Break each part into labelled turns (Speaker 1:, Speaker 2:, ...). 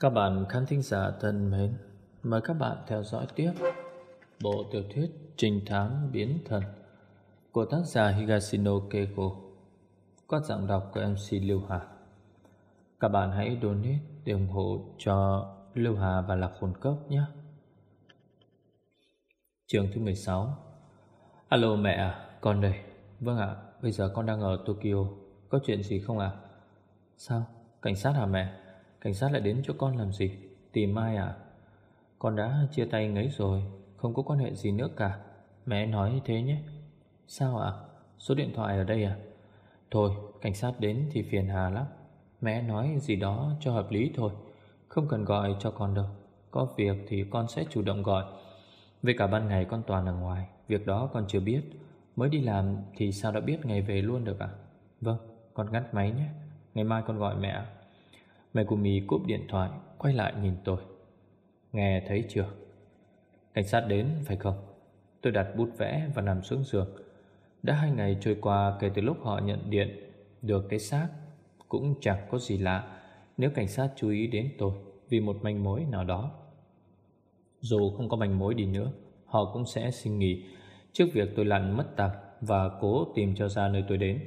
Speaker 1: Các bạn khán thính giả thân mến, mời các bạn theo dõi tiếp bộ tiểu thuyết Trình thám biến thần của tác giả Higashino Keiko có giọng đọc của MC Lưu Hà. Các bạn hãy donate để ủng hộ cho Lưu Hà và Lạc Hồn Cốc nhé. Chương thứ 16 Alo mẹ à, con đây. Vâng ạ, bây giờ con đang ở Tokyo. Có chuyện gì không ạ? Sao? Cảnh sát hả mẹ? Cảnh sát lại đến chỗ con làm gì? Tìm ai à? Con đã chia tay ngấy rồi, Không có quan hệ gì nữa cả. Mẹ nói thế nhé. Sao ạ? Số điện thoại ở đây à? Thôi, cảnh sát đến thì phiền hà lắm. Mẹ nói gì đó cho hợp lý thôi. Không cần gọi cho con đâu. Có việc thì con sẽ chủ động gọi. Về cả ban ngày con toàn ở ngoài, Việc đó con chưa biết. Mới đi làm thì sao đã biết ngày về luôn được à Vâng con ngắt máy nhé. Ngày mai con gọi mẹ Megumi cúp điện thoại, Quay lại nhìn tôi. Nghe thấy chưa? Cảnh sát đến, phải không? Tôi đặt bút vẽ và nằm xuống giường. Đã hai ngày trôi qua kể từ lúc họ nhận điện, Được cái xác Cũng chẳng có gì lạ Nếu cảnh sát chú ý đến tôi Vì một manh mối nào đó. Dù không có manh mối đi nữa, Họ cũng sẽ xin nghỉ Trước việc tôi lặn mất tạc Và cố tìm cho ra nơi tôi đến.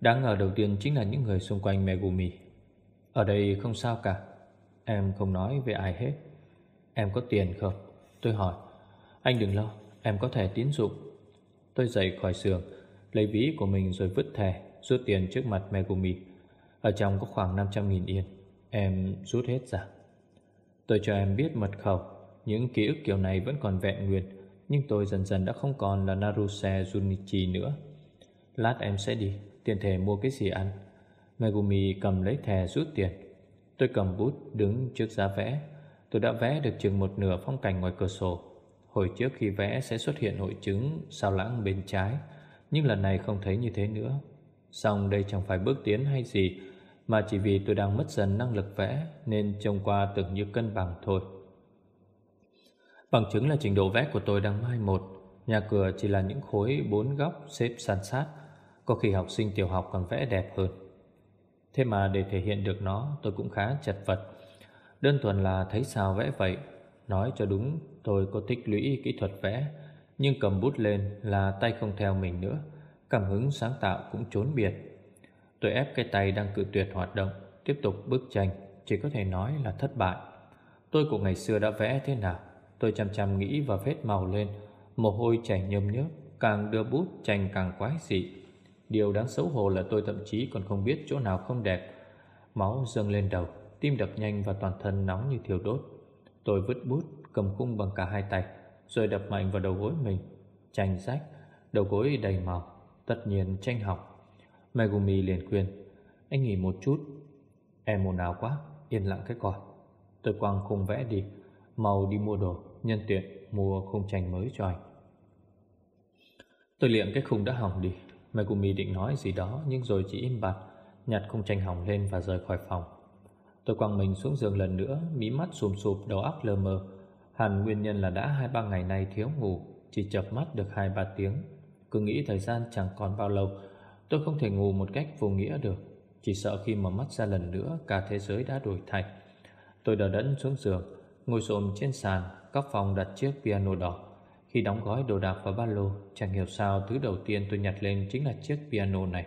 Speaker 1: Đáng ngờ đầu tiên chính là những người xung quanh Megumi ở đây không sao cả. Em không nói về ai hết. Em có tiền không? Tôi hỏi. Anh đừng lo, Em có thẻ tín dụng. Tôi dậy khỏi giường, Lấy ví của mình rồi vứt thẻ, Rút tiền trước mặt Megumi. Ở trong có khoảng 500.000 yên. Em rút hết ra. Tôi cho em biết mật khẩu. Những ký ức kiểu này vẫn còn vẹn nguyên, Nhưng tôi dần dần đã không còn là Naruse Junichi nữa. Lát em sẽ đi, Tiền thể mua cái gì ăn? Megumi cầm lấy thẻ rút tiền. Tôi cầm bút, đứng trước giá vẽ. Tôi đã vẽ được chừng một nửa phong cảnh ngoài cửa sổ. Hồi trước khi vẽ sẽ xuất hiện hội chứng sao lãng bên trái, Nhưng lần này không thấy như thế nữa. Xong đây chẳng phải bước tiến hay gì, Mà chỉ vì tôi đang mất dần năng lực vẽ Nên trông qua tưởng như cân bằng thôi. Bằng chứng là trình độ vẽ của tôi đang mai một. Nhà cửa chỉ là những khối bốn góc xếp san sát. Có khi học sinh tiểu học còn vẽ đẹp hơn. Thế mà để thể hiện được nó, tôi cũng khá chật vật. Đơn thuần là thấy sao vẽ vậy? Nói cho đúng, tôi có tích lũy kỹ thuật vẽ, Nhưng cầm bút lên là tay không theo mình nữa. Cảm hứng sáng tạo cũng trốn biệt. Tôi ép cái tay đang cự tuyệt hoạt động, Tiếp tục bức tranh, Chỉ có thể nói là thất bại. Tôi của ngày xưa đã vẽ thế nào? Tôi chăm chăm nghĩ và vết màu lên. Mồ hôi chảy nhâm nhớp, Càng đưa bút tranh càng quái dị. Điều đáng xấu hổ là tôi thậm chí còn không biết chỗ nào không đẹp. Máu dâng lên đầu, Tim đập nhanh và toàn thân nóng như thiêu đốt. Tôi vứt bút, Cầm khung bằng cả hai tay, Rồi đập mạnh vào đầu gối mình. Tranh rách, Đầu gối đầy màu, Tất nhiên tranh học. Megumi liền khuyên, Anh nghỉ một chút. Em ồn ào quá, Yên lặng cái còi Tôi quăng khung vẽ đi Màu đi mua đồ, Nhân tiện mua khung tranh mới cho anh. Tôi liệm cái khung đã hỏng đi. Megumi định nói gì đó, Nhưng rồi chỉ im bặt, Nhặt khung tranh hỏng lên và rời khỏi phòng. Tôi quăng mình xuống giường lần nữa, Mí mắt sùm sụp, đầu óc lờ mờ. Hẳn nguyên nhân là đã hai ba ngày nay thiếu ngủ, Chỉ chập mắt được hai ba tiếng. Cứ nghĩ thời gian chẳng còn bao lâu, Tôi không thể ngủ một cách vô nghĩa được. Chỉ sợ khi mở mắt ra lần nữa, Cả thế giới đã đổi thay. Tôi đờ đẫn xuống giường, Ngồi xổm trên sàn, Góc phòng đặt chiếc piano đỏ. Khi đóng gói đồ đạc vào ba lô, Chẳng hiểu sao thứ đầu tiên tôi nhặt lên Chính là chiếc piano này.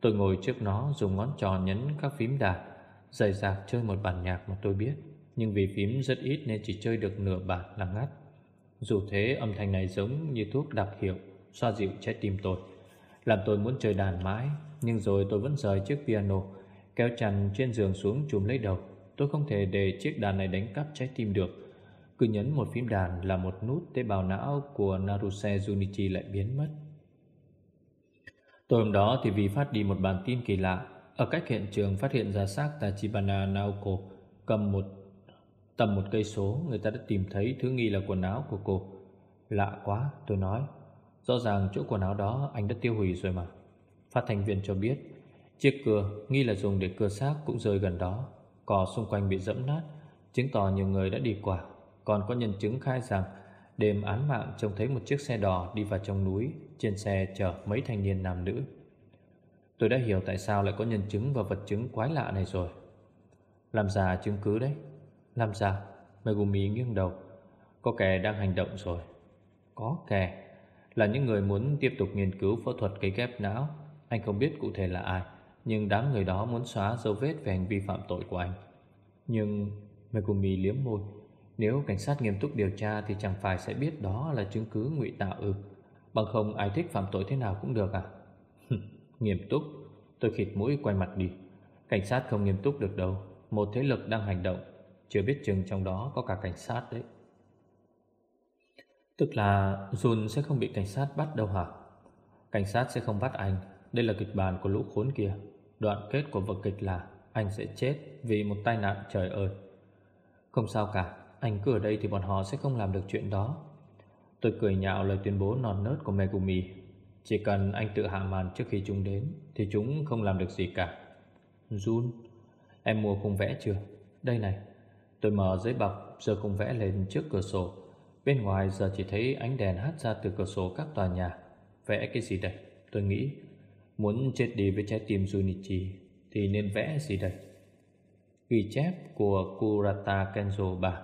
Speaker 1: Tôi ngồi trước nó dùng ngón trò nhấn các phím đàn Dày dạc chơi một bản nhạc mà tôi biết. Nhưng vì phím rất ít nên chỉ chơi được nửa bản là ngắt. Dù thế, âm thanh này giống như thuốc đặc hiệu, Xoa dịu trái tim tôi. Làm tôi muốn chơi đàn mãi, Nhưng rồi tôi vẫn rời chiếc piano, Kéo chăn trên giường xuống chùm lấy đầu. Tôi không thể để chiếc đàn này đánh cắp trái tim được. Cứ nhấn một phím đàn là một nút tế bào não của Naruse Junichi lại biến mất. Tối hôm đó thì vì phát đi một bản tin kỳ lạ. Ở cách hiện trường phát hiện ra xác Tachibana Naoko Cầm một, tầm một cây số, Người ta đã tìm thấy thứ nghi là quần áo của cô. Lạ quá, tôi nói. Rõ ràng chỗ quần áo đó anh đã tiêu hủy rồi mà. Phát thanh viên cho biết, Chiếc cưa nghi là dùng để cưa xác cũng rơi gần đó. Cỏ xung quanh bị dẫm nát, Chứng tỏ nhiều người đã đi qua. Còn có nhân chứng khai rằng Đêm án mạng trông thấy một chiếc xe đỏ đi vào trong núi, Trên xe chở mấy thanh niên nam nữ. Tôi đã hiểu tại sao lại có nhân chứng và vật chứng quái lạ này rồi. Làm giả chứng cứ đấy. Làm giả Megumi nghiêng đầu. Có kẻ đang hành động rồi. Có kẻ. Là những người muốn tiếp tục nghiên cứu phẫu thuật cấy ghép não. Anh không biết cụ thể là ai, Nhưng đám người đó muốn xóa dấu vết về hành vi phạm tội của anh. Nhưng Megumi liếm môi. Nếu cảnh sát nghiêm túc điều tra Thì chẳng phải sẽ biết đó là chứng cứ ngụy tạo ư. Bằng không, ai thích phạm tội thế nào cũng được à? Nghiêm túc. Tôi khịt mũi, quay mặt đi. Cảnh sát không nghiêm túc được đâu. Một thế lực đang hành động. Chưa biết chừng trong đó có cả cảnh sát đấy. Tức là Jun sẽ không bị cảnh sát bắt đâu hả? Cảnh sát sẽ không bắt anh. Đây là kịch bản của lũ khốn kia. Đoạn kết của vở kịch là Anh sẽ chết vì một tai nạn, trời ơi. Không sao cả. Anh cứ ở đây thì bọn họ sẽ không làm được chuyện đó. Tôi cười nhạo lời tuyên bố non nớt của Megumi. Chỉ cần anh tự hạ màn trước khi chúng đến, Thì chúng không làm được gì cả. Jun, Em mua khung vẽ chưa? Đây này, Tôi mở giấy bọc giờ khung vẽ lên trước cửa sổ. Bên ngoài giờ chỉ thấy ánh đèn hắt ra từ cửa sổ các tòa nhà. Vẽ cái gì đây? Tôi nghĩ, Muốn chết đi với trái tim Junichi Thì nên vẽ gì đây? Ghi chép của Kurata Kenzo 3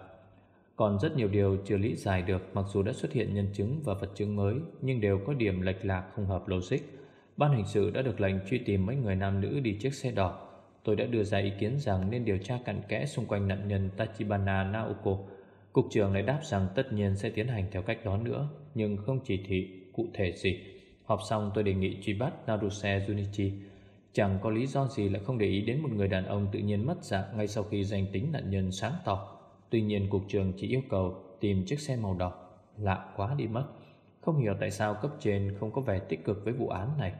Speaker 1: còn rất nhiều điều chưa lý giải được, Mặc dù đã xuất hiện nhân chứng và vật chứng mới, Nhưng đều có điểm lệch lạc không hợp logic. Ban hình sự đã được lệnh truy tìm mấy người nam nữ đi chiếc xe đỏ. Tôi đã đưa ra ý kiến rằng nên điều tra cặn kẽ xung quanh nạn nhân Tachibana Naoko. Cục trưởng lại đáp rằng tất nhiên sẽ tiến hành theo cách đó nữa, Nhưng không chỉ thị cụ thể gì. Họp xong, tôi đề nghị truy bắt Naruse Junichi, Chẳng có lý do gì lại không để ý đến một người đàn ông tự nhiên mất dạng Ngay sau khi danh tính nạn nhân sáng tỏ. Tuy nhiên cục trường chỉ yêu cầu tìm chiếc xe màu đỏ. Lạ quá đi mất. Không hiểu tại sao cấp trên không có vẻ tích cực với vụ án này.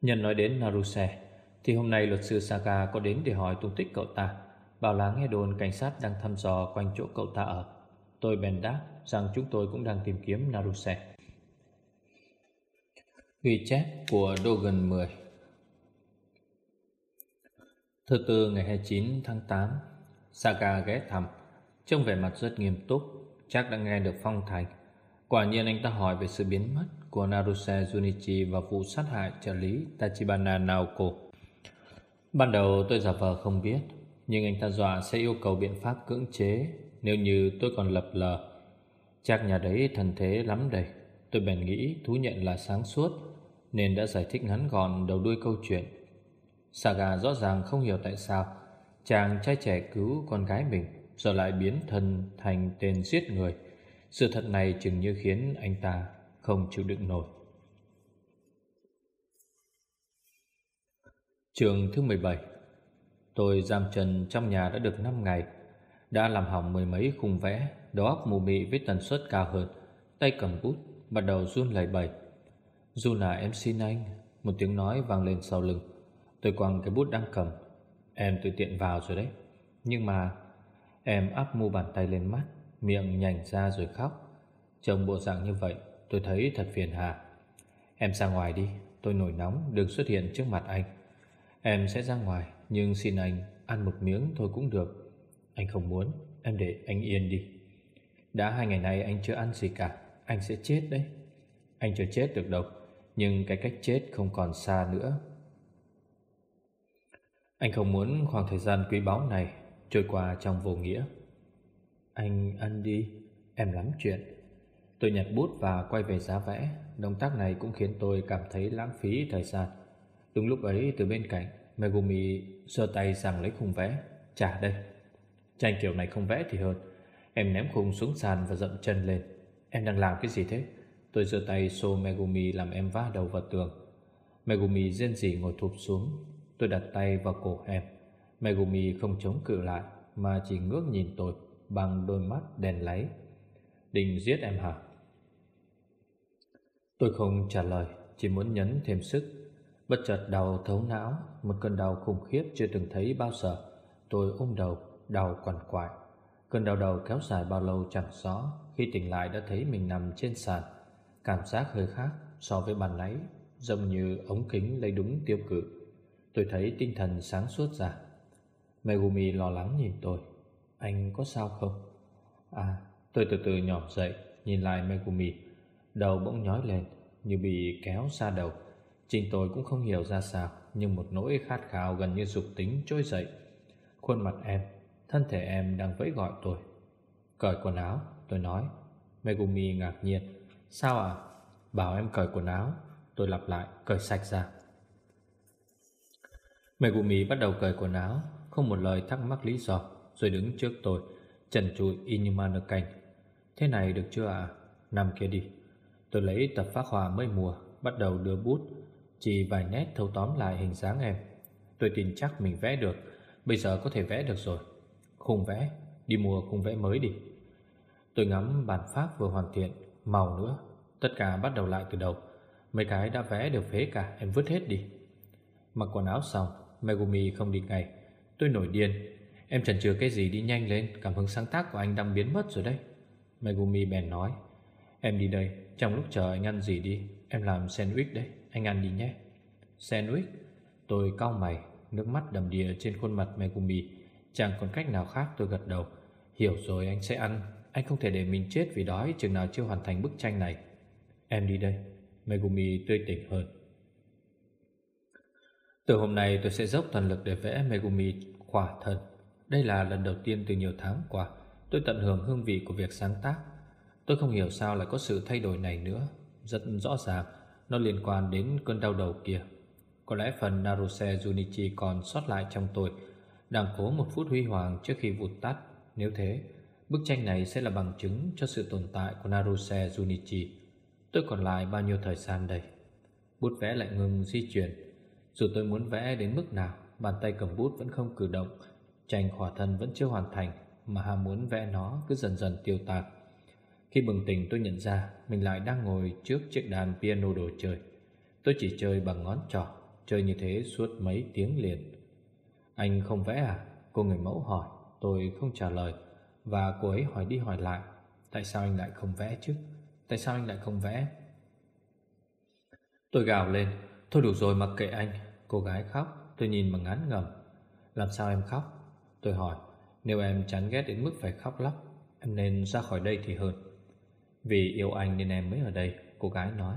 Speaker 1: Nhân nói đến Naruse, Thì hôm nay luật sư Saga có đến để hỏi tung tích cậu ta, Bảo là nghe đồn cảnh sát đang thăm dò quanh chỗ cậu ta ở. Tôi bèn đáp rằng chúng tôi cũng đang tìm kiếm Naruse. Ghi chép của Dogan 10 Thứ tư ngày 29 tháng 8 Saga ghé thăm. Trông vẻ mặt rất nghiêm túc, Chắc đã nghe được phong thành Quả nhiên anh ta hỏi về sự biến mất Của Naruse, Junichi và vụ sát hại trợ lý Tachibana Naoko. Ban đầu tôi giả vờ không biết, Nhưng anh ta dọa sẽ yêu cầu biện pháp cưỡng chế Nếu như tôi còn lập lờ. Chắc nhà đấy thần thế lắm đây. Tôi bèn nghĩ thú nhận là sáng suốt, Nên đã giải thích ngắn gọn đầu đuôi câu chuyện. Saga rõ ràng không hiểu tại sao Chàng trai trẻ cứu con gái mình Giờ lại biến thân thành tên giết người. Sự thật này chừng như khiến anh ta không chịu đựng nổi. Trường thứ 17 Tôi giam chân trong nhà đã được 5 ngày. Đã làm hỏng mười mấy khung vẽ, Đầu óc mù mị với tần suất cao hơn. Tay cầm bút, Bắt đầu run lẩy bẩy. Dù là em xin anh, Một tiếng nói vang lên sau lưng. Tôi quăng cái bút đang cầm Em tự tiện vào rồi đấy. Nhưng mà Em áp mu bàn tay lên mắt, Miệng nhành ra rồi khóc. Trông bộ dạng như vậy, tôi thấy thật phiền hà. Em ra ngoài đi, Tôi nổi nóng đừng xuất hiện trước mặt anh. Em sẽ ra ngoài, Nhưng xin anh ăn một miếng thôi cũng được. Anh không muốn, Em để anh yên đi. Đã hai ngày nay anh chưa ăn gì cả, Anh sẽ chết đấy. Anh chưa chết được đâu, Nhưng cái cách chết không còn xa nữa anh không muốn khoảng thời gian quý báu này trôi qua trong vô nghĩa. Anh ăn đi, em lắm chuyện. Tôi nhặt bút và quay về giá vẽ. Động tác này cũng khiến tôi cảm thấy lãng phí thời gian. Đúng lúc ấy từ bên cạnh, Megumi giơ tay rằng lấy khung vẽ. Trả đây. Tranh kiểu này không vẽ thì hơn. Em ném khung xuống sàn và dậm chân lên. Em đang làm cái gì thế? Tôi giơ tay xô Megumi làm em vá đầu vào tường. Megumi rên rỉ ngồi thụp xuống Tôi đặt tay vào cổ em. Megumi không chống cự lại, Mà chỉ ngước nhìn tôi Bằng đôi mắt đèn láy. Định giết em hả? Tôi không trả lời, Chỉ muốn nhấn thêm sức. Bất chợt đau thấu não, Một cơn đau khủng khiếp chưa từng thấy bao giờ. Tôi ôm đầu, Đau quằn quại. Cơn đau đầu kéo dài bao lâu chẳng rõ, Khi tỉnh lại đã thấy mình nằm trên sàn. Cảm giác hơi khác so với bàn nãy, Giống như ống kính lấy đúng tiêu cự. Tôi thấy tinh thần sáng suốt ra. Megumi lo lắng nhìn tôi. Anh có sao không? À, tôi từ từ nhỏ dậy Nhìn lại Megumi. Đầu bỗng nhói lên Như bị kéo xa đầu. Chính tôi cũng không hiểu ra sao Nhưng một nỗi khát khao gần như dục tính trôi dậy. Khuôn mặt em Thân thể em đang vẫy gọi tôi. Cởi quần áo Tôi nói. Megumi ngạc nhiên. Sao à Bảo em cởi quần áo. Tôi lặp lại cởi sạch ra. Megumi bắt đầu cởi quần áo, Không một lời thắc mắc lý do, Rồi đứng trước tôi Trần trụi y như ma nơ canh Thế này được chưa ạ? À? Nằm kia đi. Tôi lấy tập phát hòa mới mùa, Bắt đầu đưa bút, Chỉ vài nét thâu tóm lại hình dáng em. Tôi tin chắc mình vẽ được, Bây giờ có thể vẽ được rồi. Khung vẽ, Đi mua khung vẽ mới đi. Tôi ngắm bản pháp vừa hoàn thiện, Màu nữa. Tất cả bắt đầu lại từ đầu. Mấy cái đã vẽ đều phế cả, Em vứt hết đi. Mặc quần áo xong Megumi không đi ngay. Tôi nổi điên. Em chần chừ cái gì đi nhanh lên, Cảm hứng sáng tác của anh đang biến mất rồi đấy. Megumi bèn nói, Em đi đây, Trong lúc chờ anh ăn gì đi, Em làm sandwich đấy, Anh ăn đi nhé. Sandwich? Tôi cau mày, Nước mắt đầm đìa trên khuôn mặt Megumi. Chẳng còn cách nào khác, tôi gật đầu. Hiểu rồi, anh sẽ ăn. Anh không thể để mình chết vì đói, Chừng nào chưa hoàn thành bức tranh này. Em đi đây. Megumi tươi tỉnh hơn. Từ hôm nay tôi sẽ dốc toàn lực để vẽ Megumi khỏa thân. Đây là lần đầu tiên từ nhiều tháng qua, Tôi tận hưởng hương vị của việc sáng tác. Tôi không hiểu sao lại có sự thay đổi này nữa. Rất rõ ràng, Nó liên quan đến cơn đau đầu kia. Có lẽ phần Naruse Junichi còn sót lại trong tôi, Đang cố một phút huy hoàng trước khi vụt tắt. Nếu thế, Bức tranh này sẽ là bằng chứng cho sự tồn tại của Naruse Junichi. Tôi còn lại bao nhiêu thời gian đây? Bút vẽ lại ngừng di chuyển. Dù tôi muốn vẽ đến mức nào, Bàn tay cầm bút vẫn không cử động Tranh khỏa thân vẫn chưa hoàn thành, Mà ham muốn vẽ nó cứ dần dần tiêu tạc Khi bừng tỉnh tôi nhận ra Mình lại đang ngồi trước chiếc đàn piano đồ chơi. Tôi chỉ chơi bằng ngón trỏ, Chơi như thế suốt mấy tiếng liền. Anh không vẽ à? Cô người mẫu hỏi, Tôi không trả lời. Và cô ấy hỏi đi hỏi lại, Tại sao anh lại không vẽ chứ? Tại sao anh lại không vẽ? Tôi gào lên, Thôi đủ rồi mặc kệ anh. Cô gái khóc, Tôi nhìn mà ngán ngầm. Làm sao em khóc? Tôi hỏi. Nếu em chán ghét đến mức phải khóc lóc, Em nên ra khỏi đây thì hơn. Vì yêu anh nên em mới ở đây, Cô gái nói.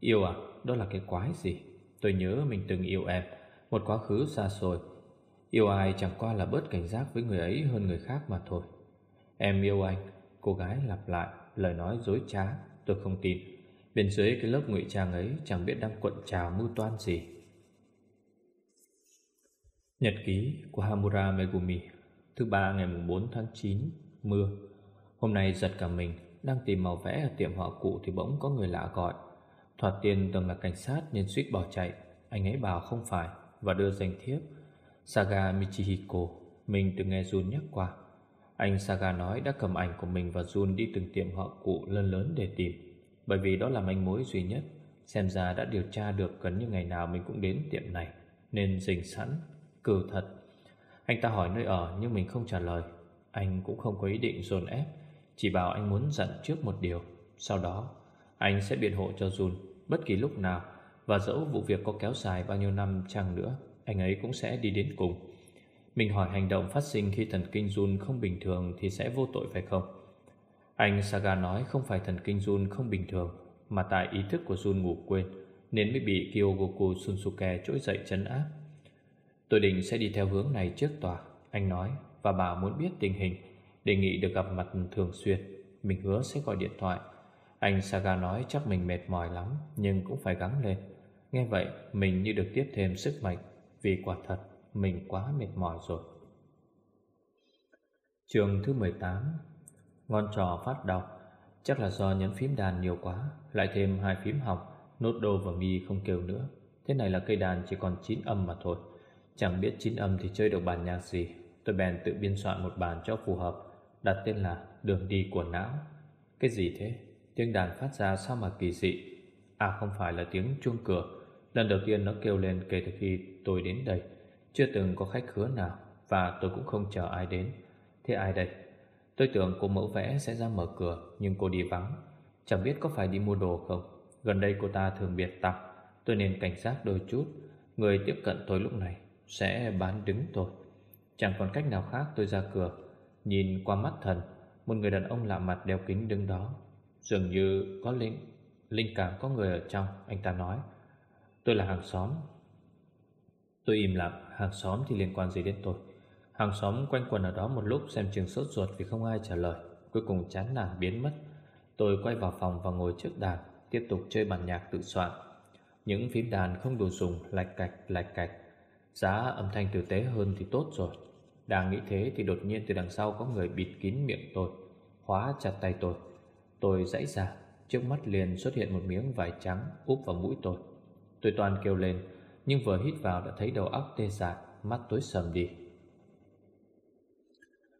Speaker 1: Yêu à? Đó là cái quái gì? Tôi nhớ mình từng yêu em, Một quá khứ xa xôi. Yêu ai chẳng qua là bớt cảnh giác với người ấy hơn người khác mà thôi. Em yêu anh. Cô gái lặp lại, lời nói dối trá. Tôi không tin. Bên dưới cái lớp ngụy trang ấy Chẳng biết đang cuộn trào mưu toan gì. Nhật ký của Hamura Megumi Thứ ba ngày 4 tháng 9 Mưa. Hôm nay giật cả mình Đang tìm màu vẽ ở tiệm họa cụ Thì bỗng có người lạ gọi. Thoạt tiền tưởng là cảnh sát nên suýt bỏ chạy Anh ấy bảo không phải Và đưa danh thiếp. Saga Michihiko Mình từng nghe Jun nhắc qua. Anh Saga nói đã cầm ảnh của mình và Jun đi từng tiệm họ cụ lớn lớn để tìm Bởi vì đó là manh mối duy nhất Xem ra đã điều tra được gần như ngày nào mình cũng đến tiệm này Nên dình sẵn, cử thật Anh ta hỏi nơi ở, nhưng mình không trả lời Anh cũng không có ý định dồn ép, Chỉ bảo anh muốn dặn trước một điều Sau đó, anh sẽ biện hộ cho Jun bất kỳ lúc nào, Và dẫu vụ việc có kéo dài bao nhiêu năm chăng nữa, Anh ấy cũng sẽ đi đến cùng mình hỏi hành động phát sinh khi thần kinh Jun không bình thường thì sẽ vô tội phải không? Anh Saga nói không phải thần kinh Jun không bình thường, mà tại ý thức của Jun ngủ quên, nên mới bị Kyogoku Sunsuke trỗi dậy chấn áp. Tôi định sẽ đi theo hướng này trước tòa, anh nói và bà muốn biết tình hình, đề nghị được gặp mặt thường xuyên. Mình hứa sẽ gọi điện thoại. Anh Saga nói chắc mình mệt mỏi lắm nhưng cũng phải gắng lên. Nghe vậy, mình như được tiếp thêm sức mạnh vì quả thật mình quá mệt mỏi rồi Trường thứ 18 Ngon trò phát đọc Chắc là do nhấn phím đàn nhiều quá Lại thêm hai phím học Nốt đô và mi không kêu nữa Thế này là cây đàn chỉ còn 9 âm mà thôi Chẳng biết chín âm thì chơi được bản nhạc gì. Tôi bèn tự biên soạn một bản cho phù hợp, Đặt tên là Đường đi của não. Cái gì thế? Tiếng đàn phát ra sao mà kỳ dị? À không phải là tiếng chuông cửa. Lần đầu tiên nó kêu lên kể từ khi tôi đến đây. Chưa từng có khách khứa nào, Và tôi cũng không chờ ai đến. Thế ai đây? Tôi tưởng cô mẫu vẽ sẽ ra mở cửa, Nhưng cô đi vắng. Chẳng biết có phải đi mua đồ không? Gần đây cô ta thường biệt tặc Tôi nên cảnh giác đôi chút. Người tiếp cận tôi lúc này sẽ bán đứng tôi. Chẳng còn cách nào khác tôi ra cửa Nhìn qua mắt thần Một người đàn ông lạ mặt đeo kính đứng đó. Dường như có linh Linh cảm có người ở trong Anh ta nói. Tôi là hàng xóm. Tôi im lặng, hàng xóm thì liên quan gì đến tôi? Hàng xóm quanh quần ở đó một lúc xem chừng sốt ruột vì không ai trả lời. Cuối cùng chán nản biến mất. Tôi quay vào phòng và ngồi trước đàn Tiếp tục chơi bản nhạc tự soạn. Những phím đàn không đủ dùng Lạch cạch lạch cạch. Giá âm thanh tử tế hơn thì tốt rồi. Đang nghĩ thế thì đột nhiên từ đằng sau Có người bịt kín miệng tôi, Khóa chặt tay tôi. Tôi dãy ra, Trước mắt liền xuất hiện một miếng vải trắng úp vào mũi tôi. Tôi toàn kêu lên, Nhưng vừa hít vào đã thấy đầu óc tê dại, Mắt tối sầm đi.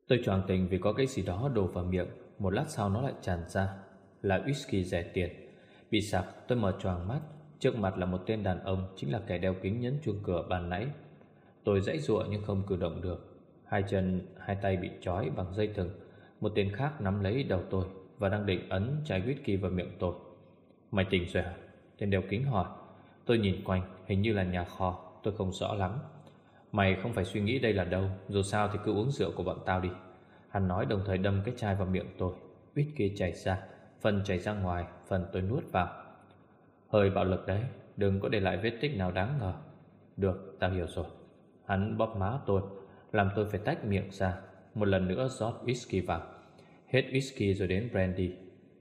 Speaker 1: Tôi choàng tình vì có cái gì đó đổ vào miệng, Một lát sau nó lại tràn ra, Là whisky rẻ tiền. Bị sặc, tôi mở choàng mắt Trước mặt là một tên đàn ông Chính là kẻ đeo kính nhấn chuông cửa bàn nãy. Tôi dãy dụa nhưng không cử động được. Hai chân, hai tay bị trói bằng dây thừng. Một tên khác nắm lấy đầu tôi Và đang định ấn chai whisky vào miệng tôi. Mày tỉnh rồi hả? Tên đeo kính hỏi. Tôi nhìn quanh hình như là nhà kho. Tôi không rõ lắm. Mày không phải suy nghĩ đây là đâu. Dù sao thì cứ uống rượu của bọn tao đi. Hắn nói đồng thời đâm cái chai vào miệng tôi. Whisky chảy ra Phần chảy ra ngoài Phần tôi nuốt vào. Hơi bạo lực đấy Đừng có để lại vết tích nào đáng ngờ. Được tao hiểu rồi. Hắn bóp má tôi Làm tôi phải tách miệng ra. Một lần nữa rót whisky vào. Hết whisky rồi đến brandy.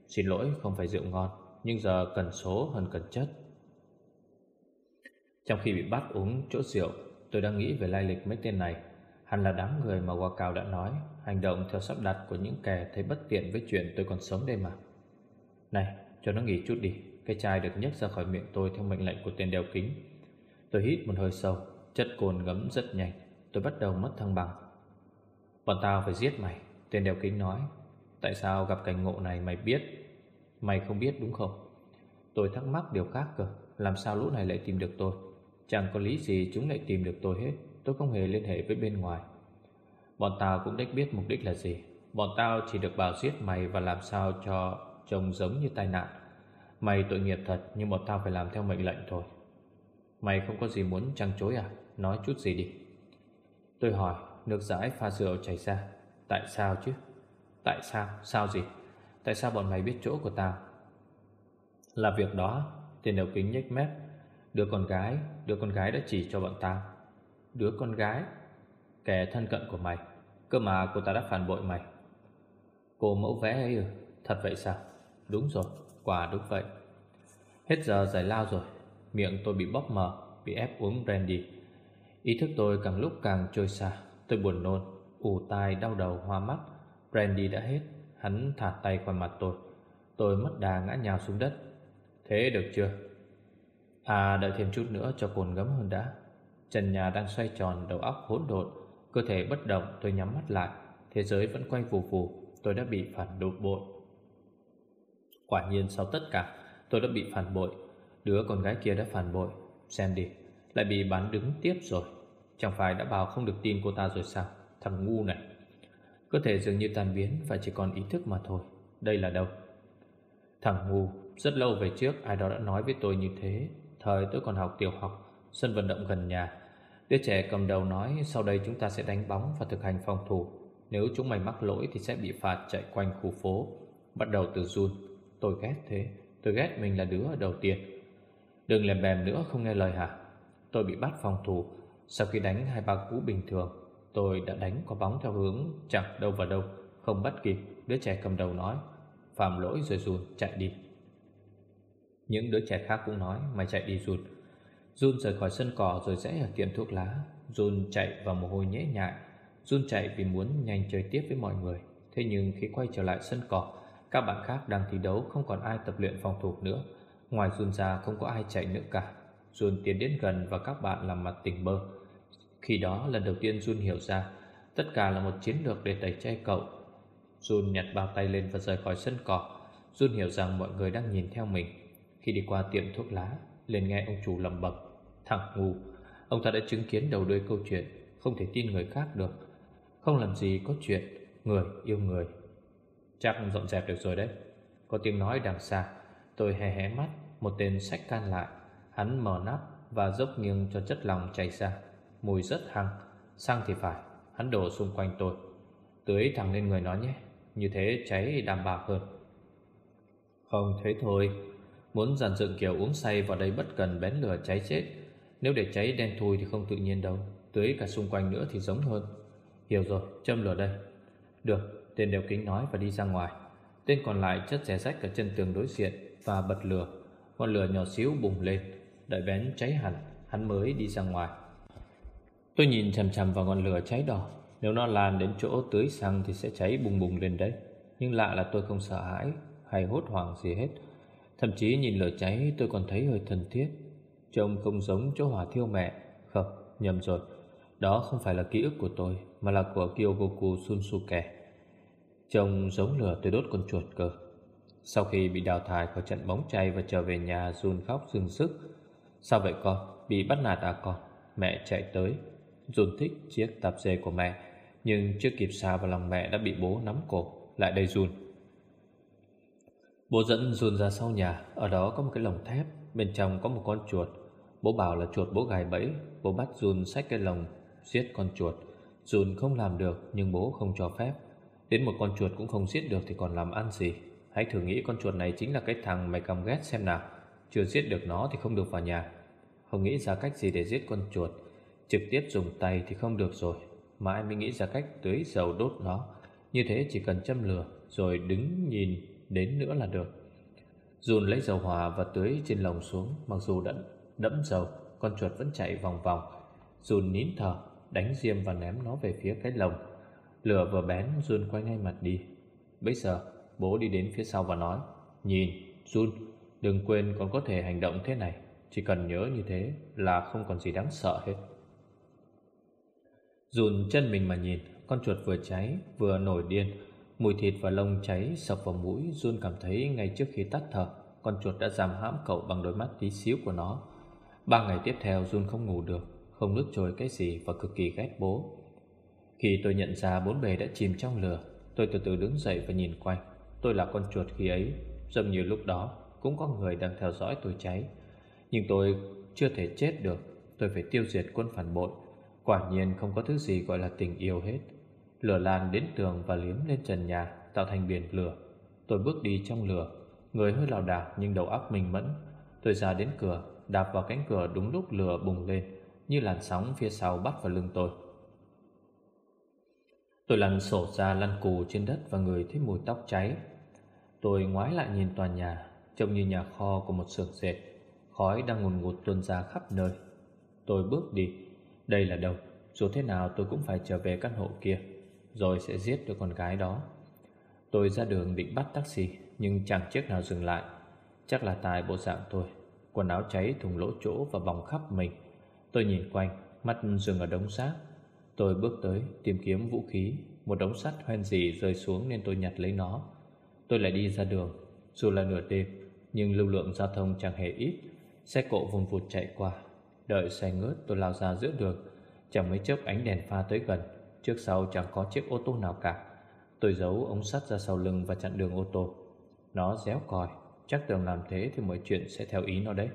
Speaker 1: Xin lỗi không phải rượu ngon Nhưng giờ cần số hơn cần chất. Trong khi bị bắt uống chỗ rượu Tôi đang nghĩ về lai lịch mấy tên này. Hẳn là đám người mà Wakao đã nói Hành động theo sắp đặt của những kẻ thấy bất tiện với chuyện tôi còn sống đây mà. Này, cho nó nghỉ chút đi. Cái chai được nhấc ra khỏi miệng tôi theo mệnh lệnh của tên đeo kính. Tôi hít một hơi sâu, Chất cồn ngấm rất nhanh. Tôi bắt đầu mất thăng bằng. Bọn tao phải giết mày, Tên đeo kính nói. Tại sao gặp cảnh ngộ này mày biết? Mày không biết đúng không? Tôi thắc mắc điều khác cơ, Làm sao lũ này lại tìm được tôi? Chẳng có lý gì chúng lại tìm được tôi hết, Tôi không hề liên hệ với bên ngoài. Bọn tao cũng đếch biết mục đích là gì. Bọn tao chỉ được bảo giết mày Và làm sao cho trông giống như tai nạn. Mày tội nghiệp thật, Nhưng bọn tao phải làm theo mệnh lệnh thôi. Mày không có gì muốn trăng chối à? Nói chút gì đi. Tôi hỏi, nước giải pha rượu chảy ra. Tại sao chứ? Tại sao? Sao gì? Tại sao bọn mày biết chỗ của tao? Là việc đó, tiền đầu kính nhếch mép. Đứa con gái, Đứa con gái đã chỉ cho bọn tao. Đứa con gái? Kẻ thân cận của mày, Cơ mà cô ta đã phản bội mày. Cô mẫu vẽ ấy ừ Thật vậy sao? Đúng rồi. Quả đúng vậy. Hết giờ giải lao rồi, Miệng tôi bị bóp mờ, Bị ép uống brandy. Ý thức tôi càng lúc càng trôi xa, Tôi buồn nôn, ù tai, đau đầu, hoa mắt. Brandy đã hết, Hắn thả tay qua mặt tôi. Tôi mất đà ngã nhào xuống đất. Thế được chưa? À đợi thêm chút nữa cho cồn ngấm hơn đã. Trần nhà đang xoay tròn, đầu óc hỗn độn. Cơ thể bất động, tôi nhắm mắt lại. Thế giới vẫn quay vù vù, Tôi đã bị phản đột bội Quả nhiên sau tất cả, Tôi đã bị phản bội. Đứa con gái kia đã phản bội. Xem đi, Lại bị bán đứng tiếp rồi. Chẳng phải đã bảo không được tin cô ta rồi sao? Thằng ngu này. Cơ thể dường như tan biến Và chỉ còn ý thức mà thôi. Đây là đâu? Thằng ngu, Rất lâu về trước ai đó đã nói với tôi như thế. Thời tôi còn học tiểu học, Sân vận động gần nhà. Đứa trẻ cầm đầu nói, Sau đây chúng ta sẽ đánh bóng và thực hành phòng thủ. Nếu chúng mày mắc lỗi thì sẽ bị phạt chạy quanh khu phố. Bắt đầu từ run. Tôi ghét thế. Tôi ghét mình là đứa đầu tiên. Đừng lèm bèm nữa, không nghe lời hả? Tôi bị bắt phòng thủ. Sau khi đánh hai ba cú bình thường, Tôi đã đánh có bóng theo hướng chẳng đâu vào đâu, Không bắt kịp. Đứa trẻ cầm đầu nói, Phạm lỗi rồi run chạy đi. Những đứa trẻ khác cũng nói, Mày chạy đi run Jun rời khỏi sân cỏ rồi rẽ ở tiệm thuốc lá. Jun chạy vào mồ hôi nhễ nhại. Jun chạy vì muốn nhanh chơi tiếp với mọi người. Thế nhưng khi quay trở lại sân cỏ các bạn khác đang thi đấu không còn ai tập luyện phòng thủ nữa. Ngoài Jun ra không có ai chạy nữa cả. Jun tiến đến gần và các bạn làm mặt tỉnh bơ. Khi đó, lần đầu tiên Jun hiểu ra, Tất cả là một chiến lược để tẩy chay cậu. Jun nhặt bao tay lên và rời khỏi sân cỏ. Jun hiểu rằng mọi người đang nhìn theo mình. Khi đi qua tiệm thuốc lá lên nghe ông chủ lầm bầm Thằng ngu, Ông ta đã chứng kiến đầu đuôi câu chuyện, Không thể tin người khác được. Không làm gì có chuyện, Người yêu người. Chắc dọn dẹp được rồi đấy. Có tiếng nói đằng xa. Tôi hé hé mắt Một tên sách can lại Hắn mở nắp và dốc nghiêng cho chất lòng chảy ra. Mùi rất hăng. Xăng thì phải Hắn đổ xung quanh tôi. Tưới thẳng lên người nó nhé. Như thế cháy đảm bảo hơn. Không thế thôi. Muốn dàn dựng kiểu uống say vào đây bất cần bén lửa cháy chết. Nếu để cháy đen thui thì không tự nhiên đâu. Tưới cả xung quanh nữa thì giống hơn. Hiểu rồi, châm lửa đây. Được, tên đeo kính nói và đi ra ngoài. Tên còn lại chất rẻ rách ở chân tường đối diện Và bật lửa. Ngọn lửa nhỏ xíu bùng lên Đợi bén cháy hẳn Hắn mới đi ra ngoài. Tôi nhìn chằm chằm vào ngọn lửa cháy đỏ. Nếu nó lan đến chỗ tưới xăng Thì sẽ cháy bùng bùng lên đấy. Nhưng lạ là tôi không sợ hãi Hay hốt hoảng gì hết. Thậm chí nhìn lửa cháy tôi còn thấy hơi thân thiết. Trông không giống chỗ hỏa thiêu mẹ. Không, nhầm rồi. Đó không phải là ký ức của tôi Mà là của Kyogoku Sunsuke. Trông giống lửa tôi đốt con chuột cơ. Sau khi bị đào thải khỏi trận bóng chay Và trở về nhà run khóc dưng sức, Sao vậy con? Bị bắt nạt à con? Mẹ chạy tới, Run thích chiếc tạp dề của mẹ, Nhưng chưa kịp xa vào lòng mẹ đã bị bố nắm cổ, Lại đây run. Bố dẫn run ra sau nhà, Ở đó có một cái lồng thép, Bên trong có một con chuột. Bố bảo là chuột bố gài bẫy, Bố bắt run xách cái lồng Giết con chuột. Run không làm được, nhưng bố không cho phép. Đến một con chuột cũng không giết được thì còn làm ăn gì? Hãy thử nghĩ con chuột này chính là cái thằng mày căm ghét xem nào. Chưa giết được nó thì không được vào nhà. Không nghĩ ra cách gì để giết con chuột. Trực tiếp dùng tay thì không được rồi. Mãi mới nghĩ ra cách tưới dầu đốt nó. Như thế chỉ cần châm lửa, Rồi đứng nhìn đến nữa là được. Dùn lấy dầu hỏa và tưới trên lồng xuống. Mặc dù đã đẫm dầu, Con chuột vẫn chạy vòng vòng. Dùn nín thở, Đánh diêm và ném nó về phía cái lồng. Lửa vừa bén Jun quay ngay mặt đi. Bây giờ, bố đi đến phía sau và nói, Nhìn Jun Đừng quên còn có thể hành động thế này. Chỉ cần nhớ như thế là không còn gì đáng sợ hết. Run chân mình mà nhìn, Con chuột vừa cháy, vừa nổi điên. Mùi thịt và lông cháy sập vào mũi Jun cảm thấy ngay trước khi tắt thở, Con chuột đã giam hãm cậu bằng đôi mắt tí xíu của nó. Ba ngày tiếp theo Jun không ngủ được, Không nước trôi cái gì và cực kỳ ghét bố khi tôi nhận ra bốn bề đã chìm trong lửa, Tôi từ từ đứng dậy và nhìn quanh. Tôi là con chuột khi ấy, Giống như lúc đó, cũng có người đang theo dõi tôi cháy. Nhưng tôi chưa thể chết được, Tôi phải tiêu diệt quân phản bội. Quả nhiên không có thứ gì gọi là tình yêu hết. Lửa lan đến tường và liếm lên trần nhà, Tạo thành biển lửa. Tôi bước đi trong lửa, Người hơi lảo đảo nhưng đầu óc mình mẫn. Tôi ra đến cửa, Đạp vào cánh cửa đúng lúc lửa bùng lên, Như làn sóng phía sau bắt vào lưng tôi. Tôi lăn sổ ra lăn cù trên đất và người thấy mùi tóc cháy. Tôi ngoái lại nhìn tòa nhà, Trông như nhà kho của một xưởng dệt, Khói đang ngùn ngụt tuôn ra khắp nơi. Tôi bước đi. Đây là đâu? Dù thế nào tôi cũng phải trở về căn hộ kia, Rồi sẽ giết được con gái đó. Tôi ra đường định bắt taxi, Nhưng chẳng chiếc nào dừng lại. Chắc là tài bộ dạng tôi, Quần áo cháy thùng lỗ chỗ và vòng khắp mình. Tôi nhìn quanh, Mắt dừng ở đống xác. Tôi bước tới, tìm kiếm vũ khí, Một đống sắt hoen dỉ rơi xuống nên tôi nhặt lấy nó. Tôi lại đi ra đường, Dù là nửa đêm, Nhưng lưu lượng giao thông chẳng hề ít. Xe cộ vùng vụt chạy qua, Đợi xe ngớt tôi lao ra giữa đường. Chẳng mấy chốc ánh đèn pha tới gần, Trước sau chẳng có chiếc ô tô nào cả. Tôi giấu ống sắt ra sau lưng và chặn đường ô tô. Nó réo còi, Chắc tưởng làm thế thì mọi chuyện sẽ theo ý nó đấy.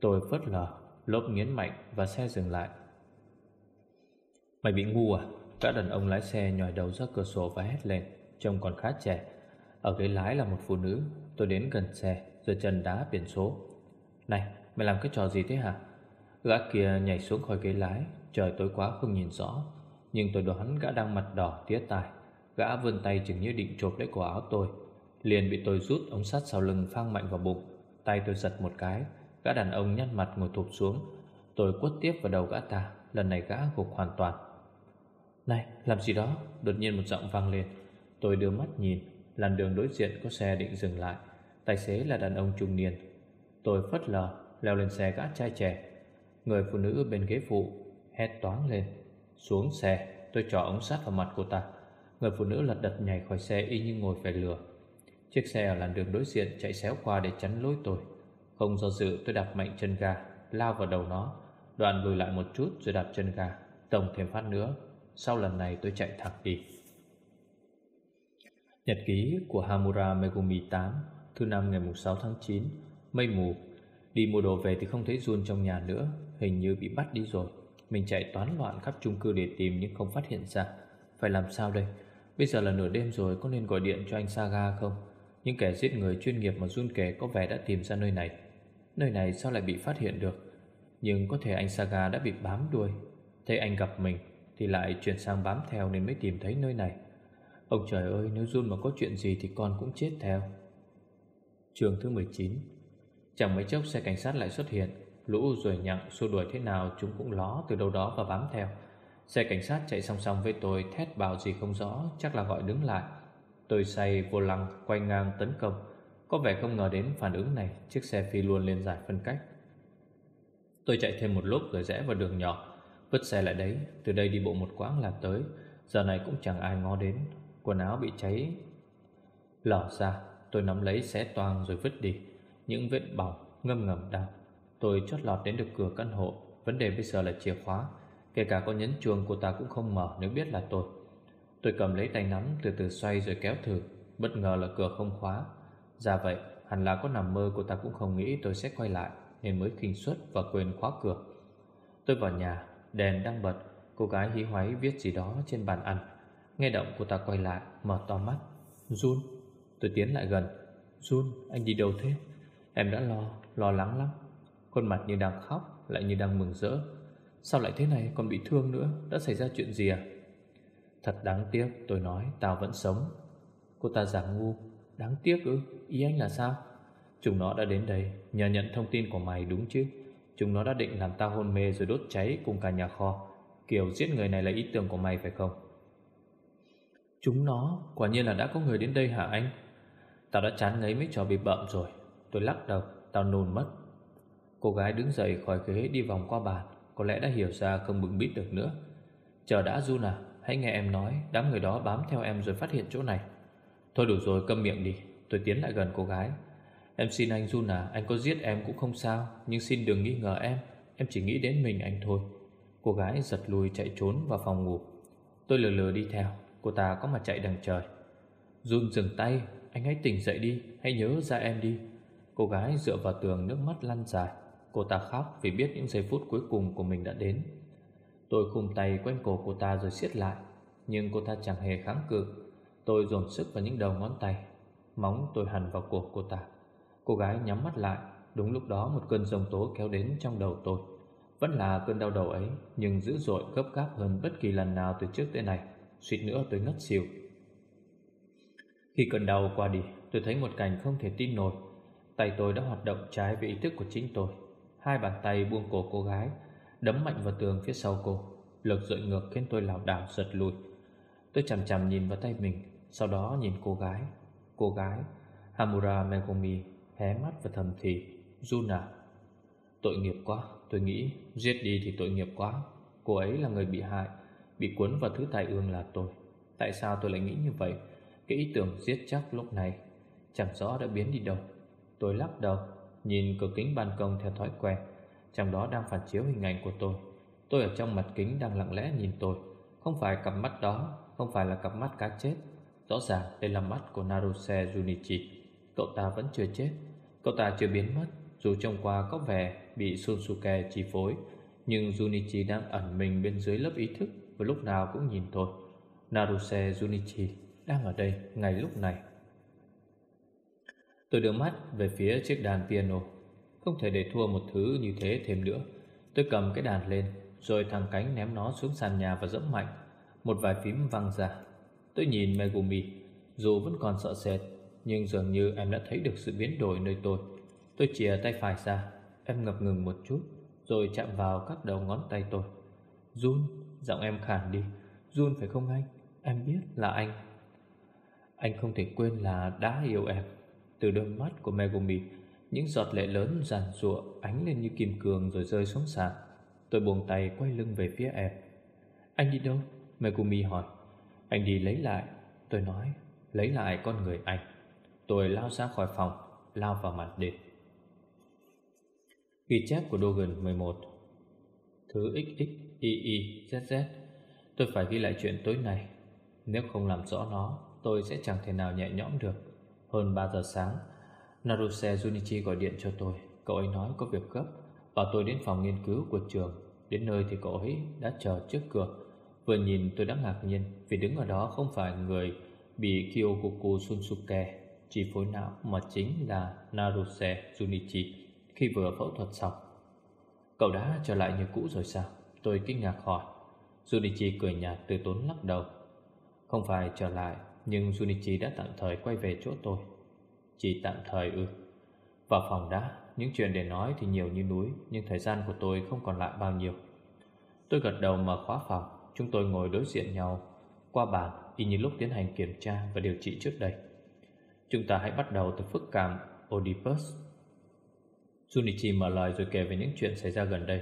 Speaker 1: Tôi phớt lờ, Lốp nghiến mạnh và xe dừng lại. Mày bị ngu à? Các đàn ông lái xe nhòi đầu ra cửa sổ và hét lên. Trông còn khá trẻ. Ở ghế lái là một phụ nữ. Tôi đến gần xe Rồi chân đá biển số. Này, mày làm cái trò gì thế hả? Gã kia nhảy xuống khỏi ghế lái. Trời tối quá, không nhìn rõ. Nhưng tôi đoán gã đang mặt đỏ, tía tai. Gã vươn tay chừng như định chộp lấy cổ áo tôi. Liền bị tôi rút ống sắt sau lưng phang mạnh vào bụng. Tay tôi giật một cái. Gã đàn ông nhăn mặt ngồi thụp xuống. Tôi quất tiếp vào đầu gã ta. Lần này gã gục hoàn toàn này, làm gì đó? Đột nhiên một giọng vang lên. Tôi đưa mắt nhìn, Làn đường đối diện có xe định dừng lại. Tài xế là đàn ông trung niên. Tôi phất lờ, leo lên xe gã trai trẻ. Người phụ nữ bên ghế phụ Hét toáng lên. Xuống xe, tôi trỏ ống sắt vào mặt cô ta. Người phụ nữ lật đật nhảy khỏi xe y như ngồi phải lửa Chiếc xe ở làn đường đối diện chạy xéo qua để chắn lối tôi. Không do dự, tôi đạp mạnh chân ga, Lao vào đầu nó. Đoạn lùi lại một chút rồi đạp chân ga, Tổng thêm phát nữa sau lần này tôi chạy thẳng đi. Nhật ký của Hamura Megumi 8 Thứ năm ngày 6 tháng 9 Mây mù. Đi mua đồ về thì không thấy Jun trong nhà nữa, Hình như bị bắt đi rồi. Mình chạy toán loạn khắp chung cư để tìm Nhưng không phát hiện ra. Phải làm sao đây? Bây giờ là nửa đêm rồi, Có nên gọi điện cho anh Saga không? Những kẻ giết người chuyên nghiệp mà Jun kể Có vẻ đã tìm ra nơi này. Nơi này sao lại bị phát hiện được? Nhưng có thể anh Saga đã bị bám đuôi. Thấy anh gặp mình thì lại chuyển sang bám theo nên mới tìm thấy nơi này. Ông trời ơi, nếu Jun mà có chuyện gì thì con cũng chết theo. Trường thứ 19 Chẳng mấy chốc xe cảnh sát lại xuất hiện. Lũ rồi nhặng, xua đuổi thế nào Chúng cũng ló từ đâu đó và bám theo. Xe cảnh sát chạy song song với tôi, Thét bảo gì không rõ, Chắc là gọi đứng lại. Tôi say vô lăng, quay ngang tấn công. Có vẻ không ngờ đến phản ứng này, Chiếc xe phi luôn lên giải phân cách. Tôi chạy thêm một lúc rồi rẽ vào đường nhỏ. Vứt xe lại đấy, Từ đây đi bộ một quãng là tới. Giờ này cũng chẳng ai ngó đến. Quần áo bị cháy Lỏ ra. Tôi nắm lấy xé toang rồi vứt đi. Những vết bỏng ngâm ngầm đau. Tôi chót lọt đến được cửa căn hộ. Vấn đề bây giờ là chìa khóa. Kể cả có nhấn chuông, cô ta cũng không mở nếu biết là tôi. Tôi cầm lấy tay nắm từ từ xoay rồi kéo thử. Bất ngờ là cửa không khóa. Ra vậy, hẳn là có nằm mơ, cô ta cũng không nghĩ tôi sẽ quay lại, Nên mới khinh suất và quên khóa cửa. Tôi vào nhà Đèn đang bật, Cô gái hí hoáy viết gì đó trên bàn ăn. Nghe động cô ta quay lại, Mở to mắt. Jun, Tôi tiến lại gần. Jun, anh đi đâu thế? Em đã lo Lo lắng lắm. Khuôn mặt như đang khóc, Lại như đang mừng rỡ. Sao lại thế này? Còn bị thương nữa. Đã xảy ra chuyện gì à? Thật đáng tiếc, tôi nói, tao vẫn sống. Cô ta giả ngu. Đáng tiếc ư? Ý anh là sao? Chúng nó đã đến đây, Nhờ nhận thông tin của mày đúng chứ? Chúng nó đã định làm tao hôn mê rồi đốt cháy cùng cả nhà kho. Kiểu giết người này là ý tưởng của mày phải không? Chúng nó? Quả nhiên là đã có người đến đây hả anh? Tao đã chán ngấy mấy trò bị bợm rồi. Tôi lắc đầu Tao nôn mất. Cô gái đứng dậy khỏi ghế đi vòng qua bàn. Có lẽ đã hiểu ra không bừng bít được nữa. Chờ đã Jun à Hãy nghe em nói. Đám người đó bám theo em rồi phát hiện chỗ này. Thôi đủ rồi câm miệng đi. Tôi tiến lại gần cô gái Em xin anh Jun à Anh có giết em cũng không sao, Nhưng xin đừng nghi ngờ em. Em chỉ nghĩ đến mình anh thôi. Cô gái giật lùi chạy trốn vào phòng ngủ. Tôi lừa lừa đi theo, Cô ta có mà chạy đằng trời. Jun dừng tay, Anh hãy tỉnh dậy đi, Hãy nhớ ra em đi. Cô gái dựa vào tường nước mắt lăn dài. Cô ta khóc vì biết những giây phút cuối cùng của mình đã đến. Tôi khum tay quanh cổ cô ta rồi siết lại, Nhưng cô ta chẳng hề kháng cự. Tôi dồn sức vào những đầu ngón tay. Móng tôi hằn vào cổ cô ta. Cô gái nhắm mắt lại, Đúng lúc đó một cơn giông tố kéo đến trong đầu tôi. Vẫn là cơn đau đầu ấy, Nhưng dữ dội, gấp gáp hơn bất kỳ lần nào từ trước tới này Suýt nữa tôi ngất xỉu. Khi cơn đau qua đi, Tôi thấy một cảnh không thể tin nổi. Tay tôi đã hoạt động trái với ý thức của chính tôi. Hai bàn tay buông cổ cô gái, Đấm mạnh vào tường phía sau cô. Lực dội ngược khiến tôi lảo đảo, giật lùi. Tôi chằm chằm nhìn vào tay mình, Sau đó nhìn cô gái. Cô gái Hamura Megumi hé mắt và thầm thì Juna Tội nghiệp quá, Tôi nghĩ giết đi thì tội nghiệp quá, Cô ấy là người bị hại, Bị cuốn vào thứ tai ương là tôi. Tại sao tôi lại nghĩ như vậy? Cái ý tưởng giết chắc lúc này Chẳng rõ đã biến đi đâu. Tôi lắc đầu, Nhìn cửa kính ban công theo thói quen, Trong đó đang phản chiếu hình ảnh của tôi. Tôi ở trong mặt kính đang lặng lẽ nhìn tôi. Không phải cặp mắt đó, Không phải là cặp mắt cá chết. Rõ ràng đây là mắt của Naruse Junichi. Cậu ta vẫn chưa chết. Cậu ta chưa biến mất, Dù trông qua có vẻ bị Sunsuke chi phối, Nhưng Junichi đang ẩn mình bên dưới lớp ý thức Và lúc nào cũng nhìn tôi Naruse Junichi đang ở đây ngay lúc này. Tôi đưa mắt về phía chiếc đàn piano. Không thể để thua một thứ như thế thêm nữa. Tôi cầm cái đàn lên, Rồi thằng cánh ném nó xuống sàn nhà và dẫm mạnh. Một vài phím văng ra. Tôi nhìn Megumi, Dù vẫn còn sợ sệt nhưng dường như em đã thấy được sự biến đổi nơi tôi. Tôi chìa tay phải ra Em ngập ngừng một chút Rồi chạm vào các đầu ngón tay tôi. Jun, giọng em khản đi. Jun phải không anh? Em biết là anh. Anh không thể quên là đã yêu em. Từ đôi mắt của Megumi Những giọt lệ lớn giàn rụa Ánh lên như kim cương rồi rơi xuống sàn. Tôi buông tay quay lưng về phía em. Anh đi đâu? Megumi hỏi. Anh đi lấy lại. Tôi nói lấy lại con người anh. Tôi lao ra khỏi phòng, Lao vào mặt địch. Ghi chép của Dogen 11 Thứ XXIIZZ Tôi phải ghi lại chuyện tối nay. Nếu không làm rõ nó, Tôi sẽ chẳng thể nào nhẹ nhõm được. Hơn 3 giờ sáng, Naruse Junichi gọi điện cho tôi. Cậu ấy nói có việc gấp. Bảo tôi đến phòng nghiên cứu của trường. Đến nơi thì cậu ấy đã chờ trước cửa. Vừa nhìn tôi đã ngạc nhiên Vì đứng ở đó không phải người Bị Kyogoku Sunsuke. Chỉ phối não mà chính là Naruse Junichi Khi vừa phẫu thuật xong. Cậu đã trở lại như cũ rồi sao? Tôi kinh ngạc hỏi. Junichi cười nhạt từ tốn lắc đầu. Không phải trở lại, Nhưng Junichi đã tạm thời quay về chỗ tôi. Chỉ tạm thời ư? Vào phòng đã, Những chuyện để nói thì nhiều như núi, Nhưng thời gian của tôi không còn lại bao nhiêu. Tôi gật đầu mở khóa phòng, Chúng tôi ngồi đối diện nhau Qua bàn, y như lúc tiến hành kiểm tra và điều trị trước đây. Chúng ta hãy bắt đầu từ phức cảm Oedipus. Junichi mở lời rồi kể về những chuyện xảy ra gần đây.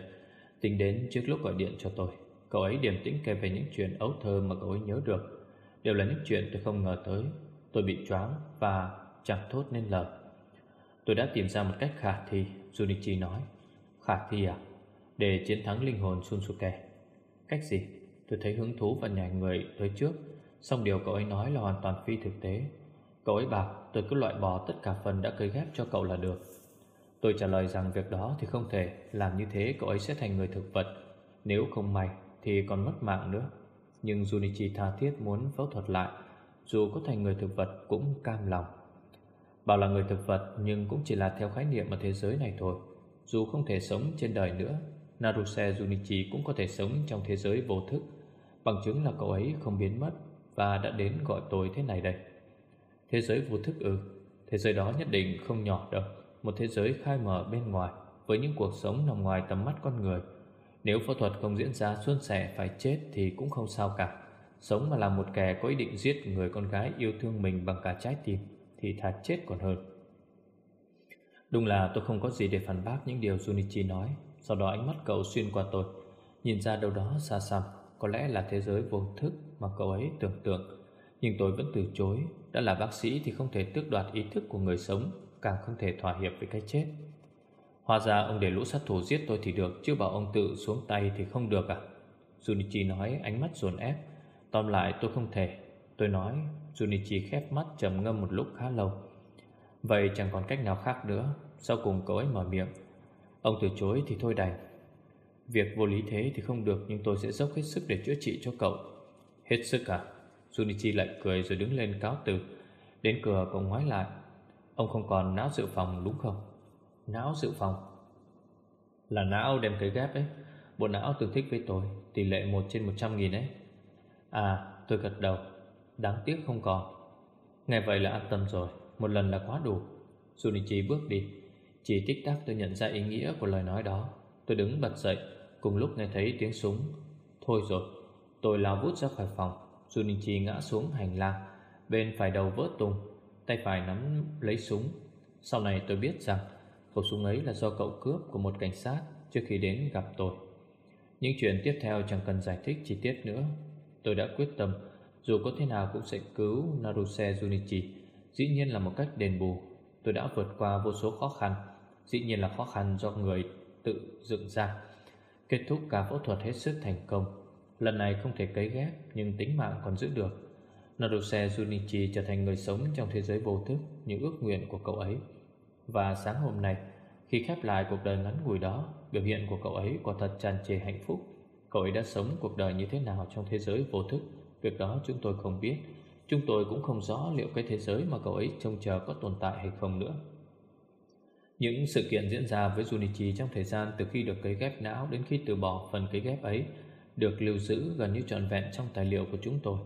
Speaker 1: Tính đến trước lúc gọi điện cho tôi, Cậu ấy điềm tĩnh kể về những chuyện ấu thơ mà cậu ấy nhớ được. Đều là những chuyện tôi không ngờ tới. Tôi bị choáng và chẳng thốt nên lời. Tôi đã tìm ra một cách khả thi, Junichi nói. Khả thi à? Để chiến thắng linh hồn Sunsuke Cách gì? Tôi thấy hứng thú và nhảy người tới trước. Xong điều cậu ấy nói là hoàn toàn phi thực tế. Cậu ấy bảo tôi cứ loại bỏ tất cả phần đã cấy ghép cho cậu là được. Tôi trả lời rằng việc đó thì không thể, Làm như thế cậu ấy sẽ thành người thực vật. Nếu không may thì còn mất mạng nữa. Nhưng Junichi tha thiết muốn phẫu thuật lại, Dù có thành người thực vật cũng cam lòng. Bảo là người thực vật nhưng cũng chỉ là theo khái niệm ở thế giới này thôi. Dù không thể sống trên đời nữa, Naruse Junichi cũng có thể sống trong thế giới vô thức. Bằng chứng là cậu ấy không biến mất Và đã đến gọi tôi thế này đây. Thế giới vô thức ư? Thế giới đó nhất định không nhỏ đâu. Một thế giới khai mở bên ngoài, Với những cuộc sống nằm ngoài tầm mắt con người. Nếu phẫu thuật không diễn ra suôn sẻ phải chết Thì cũng không sao cả. Sống mà là một kẻ có ý định giết người con gái yêu thương mình bằng cả trái tim, Thì thà chết còn hơn. Đúng là tôi không có gì để phản bác những điều Junichi nói. Sau đó ánh mắt cậu xuyên qua tôi, Nhìn ra đâu đó xa xăm. Có lẽ là thế giới vô thức mà cậu ấy tưởng tượng. Nhưng tôi vẫn từ chối. Đã là bác sĩ thì không thể tước đoạt ý thức của người sống, Càng không thể thỏa hiệp với cái chết. Hóa ra ông để lũ sát thủ giết tôi thì được, Chứ bảo ông tự xuống tay thì không được à? Junichi nói, ánh mắt dồn ép. Tóm lại, tôi không thể. Tôi nói, Junichi khép mắt trầm ngâm một lúc khá lâu. Vậy chẳng còn cách nào khác nữa. Sau cùng cậu ấy mở miệng. Ông từ chối thì thôi đành. Việc vô lý thế thì không được, Nhưng tôi sẽ dốc hết sức để chữa trị cho cậu. Hết sức à? Junichi lại cười rồi đứng lên cáo từ. Đến cửa cậu ngoái lại, Ông không còn não dự phòng đúng không? Não dự phòng? Là não đem cấy ghép ấy. Bộ não tương thích với tôi, Tỷ lệ 1 trên 100 nghìn ấy. À tôi gật đầu. Đáng tiếc không còn. Nghe vậy là an tâm rồi. Một lần là quá đủ. Junichi bước đi. Chỉ tích tắc tôi nhận ra ý nghĩa của lời nói đó. Tôi đứng bật dậy, Cùng lúc nghe thấy tiếng súng. Thôi rồi, Tôi lao vút ra khỏi phòng. Junichi ngã xuống hành lang, Bên phải đầu vỡ tung, Tay phải nắm lấy súng. Sau này tôi biết rằng, Khẩu súng ấy là do cậu cướp của một cảnh sát Trước khi đến gặp tôi. Những chuyện tiếp theo chẳng cần giải thích chi tiết nữa. Tôi đã quyết tâm, Dù có thế nào cũng sẽ cứu Naruse Junichi. Dĩ nhiên là một cách đền bù. Tôi đã vượt qua vô số khó khăn. Dĩ nhiên là khó khăn do người tự dựng ra. Kết thúc cả phẫu thuật hết sức thành công. Lần này không thể cấy ghép, Nhưng tính mạng còn giữ được. Naruse Junichi trở thành người sống trong thế giới vô thức Như ước nguyện của cậu ấy. Và sáng hôm nay, Khi khép lại cuộc đời ngắn ngủi đó, Biểu hiện của cậu ấy quả thật tràn trề hạnh phúc. Cậu ấy đã sống cuộc đời như thế nào trong thế giới vô thức? Việc đó chúng tôi không biết. Chúng tôi cũng không rõ liệu cái thế giới mà cậu ấy trông chờ có tồn tại hay không nữa. Những sự kiện diễn ra với Junichi trong thời gian từ khi được cấy ghép não đến khi từ bỏ phần cấy ghép ấy được lưu giữ gần như trọn vẹn trong tài liệu của chúng tôi.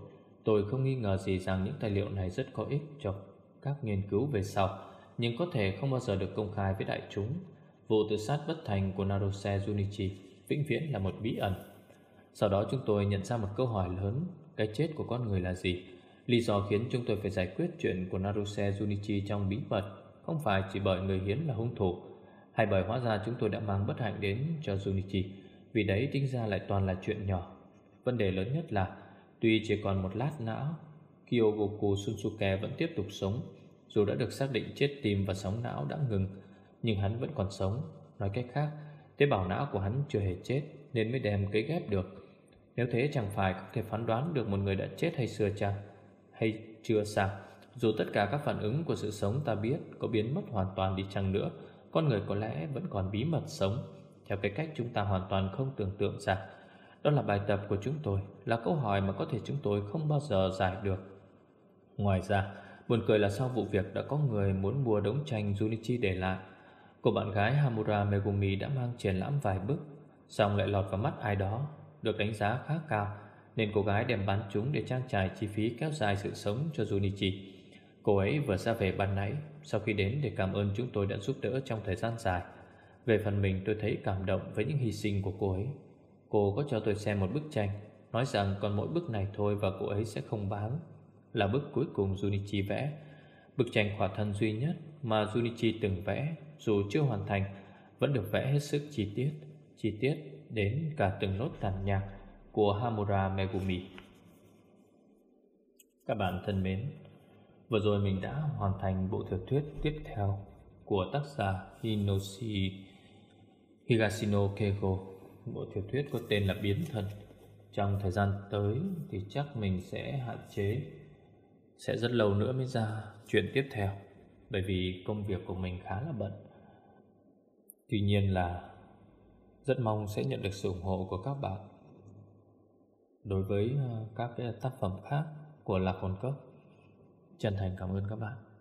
Speaker 1: Tôi không nghi ngờ gì rằng những tài liệu này rất có ích cho các nghiên cứu về sau, nhưng có thể không bao giờ được công khai với đại chúng. Vụ tự sát bất thành của Naruse Junichi vĩnh viễn là một bí ẩn. Sau đó chúng tôi nhận ra một câu hỏi lớn, cái chết của con người là gì? Lý do khiến chúng tôi phải giải quyết chuyện của Naruse Junichi trong bí mật không phải chỉ bởi người hiến là hung thủ, hay bởi hóa ra chúng tôi đã mang bất hạnh đến cho Junichi vì đấy tính ra lại toàn là chuyện nhỏ. Vấn đề lớn nhất là, Tuy chỉ còn một lát não, Kyogoku Sunsuke vẫn tiếp tục sống. Dù đã được xác định chết tim và sóng não đã ngừng, Nhưng hắn vẫn còn sống. Nói cách khác, Tế bào não của hắn chưa hề chết, Nên mới đem cấy ghép được. Nếu thế chẳng phải có thể phán đoán được một người đã chết hay xưa chăng Hay chưa sao? Dù tất cả các phản ứng của sự sống ta biết Có biến mất hoàn toàn đi chăng nữa, Con người có lẽ vẫn còn bí mật sống theo cái cách chúng ta hoàn toàn không tưởng tượng ra. Đó là bài tập của chúng tôi, là câu hỏi mà có thể chúng tôi không bao giờ giải được. Ngoài ra, buồn cười là sau vụ việc đã có người muốn mua đống tranh Junichi để lại. Cô bạn gái Hamura Megumi đã mang triển lãm vài bức, xong lại lọt vào mắt ai đó. được đánh giá khá cao Nên cô gái đem bán chúng để trang trải chi phí kéo dài sự sống cho Junichi Cô ấy vừa ra về ban nãy Sau khi đến để cảm ơn chúng tôi đã giúp đỡ trong thời gian dài về phần mình, tôi thấy cảm động với những hy sinh của cô ấy. Cô có cho tôi xem một bức tranh, Nói rằng còn mỗi bức này thôi và cô ấy sẽ không bán. Là bức cuối cùng Junichi vẽ. Bức tranh khỏa thân duy nhất mà Junichi từng vẽ, Dù chưa hoàn thành, Vẫn được vẽ hết sức chi tiết. Chi tiết đến cả từng nốt tàn nhạc Của Hamura Megumi. Các bạn thân mến, Vừa rồi mình đã hoàn thành bộ tiểu thuyết tiếp theo Của tác giả Hinoshi. Higashino Keigo Bộ tiểu thuyết có tên là Biến Thần. Trong thời gian tới thì chắc mình sẽ hạn chế, Sẽ rất lâu nữa mới ra chuyện tiếp theo, Bởi vì công việc của mình khá là bận. Tuy nhiên là Rất mong sẽ nhận được sự ủng hộ của các bạn. Đối với ờ, các cái tác phẩm khác của Lạc Hồn Cốc, Chân thành cảm ơn các bạn.